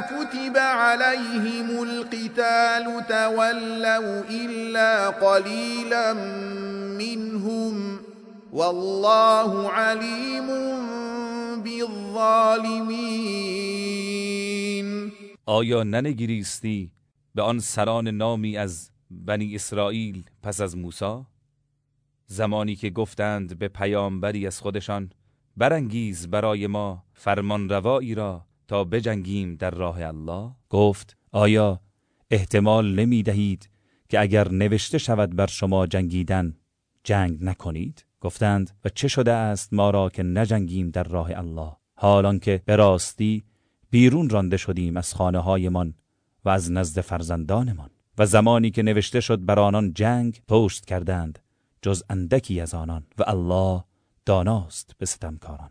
كتب عليهم القتال تولوا إلا قليلا منهم والله عليم بالظالمين. آیا ننگریستی به آن سران نامی از بنی اسرائیل پس از موسی؟ زمانی که گفتند به پیامبری از خودشان برانگیز برای ما فرمانروایی را تا بجنگیم در راه الله؟ گفت آیا احتمال نمی دهید که اگر نوشته شود بر شما جنگیدن جنگ نکنید؟ گفتند و چه شده است ما را که نجنگیم در راه الله؟ حال آنکه به راستی بیرون رانده شدیم از خانه هایمان و از نزد فرزندانمان. و زمانی که نوشته شد بر آنان جنگ پشت کردند جز اندکی از آنان. و الله داناست به ستمکاران.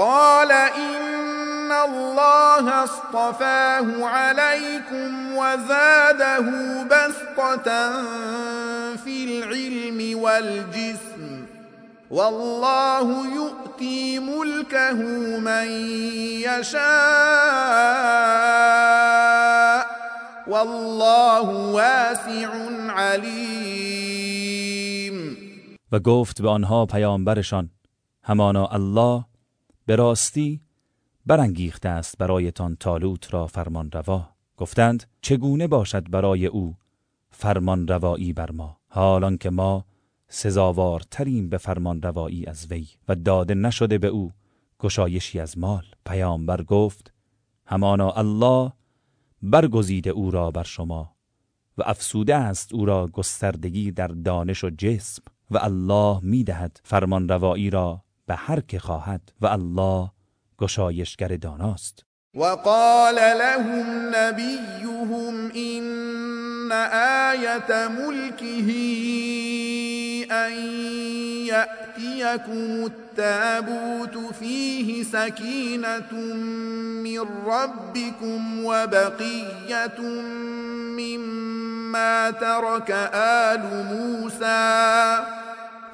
قال إن الله اصطفاه عليكم وزاده بسطة في العلم والجسم والله يؤتي ملكه من يشاء والله واسع عليم. و گفت به آنها پیامبرشان همانا الله به راستی برانگیخته است برایتان طالوت را فرمانروا گفتند چگونه باشد برای او فرمانروایی بر ما؟ حال آنکه ما سزاوارتریم به فرمانروایی از وی و داده نشده به او گشایشی از مال. پیامبر گفت همانا الله برگزیده او را بر شما و افسوده است او را گستردگی در دانش و جسم و الله می‌دهد فرمان روایی را به هر که خواهد و الله گشایشگر داناست. وقال لهم نبيهم إن آية ملكه أن يأتيكم التابوت فيه سكينة من ربكم وبقية مما ترك آل موسى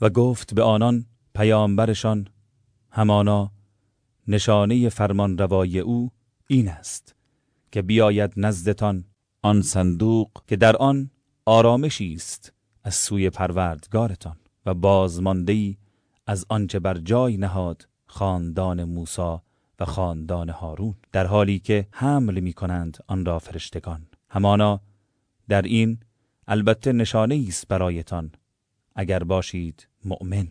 و گفت به آنان پیامبرشان همانا نشانه فرمان روای او این است که بیاید نزدتان آن صندوق که در آن آرامشی است از سوی پروردگارتان و بازمانده‌ای از آنچه بر جای نهاد خاندان موسی و خاندان هارون در حالی که حمل می کنند آن را فرشتگان. همانا در این البته نشانه‌ای است برایتان اگر باشید مؤمن.